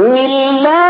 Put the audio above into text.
بسم الله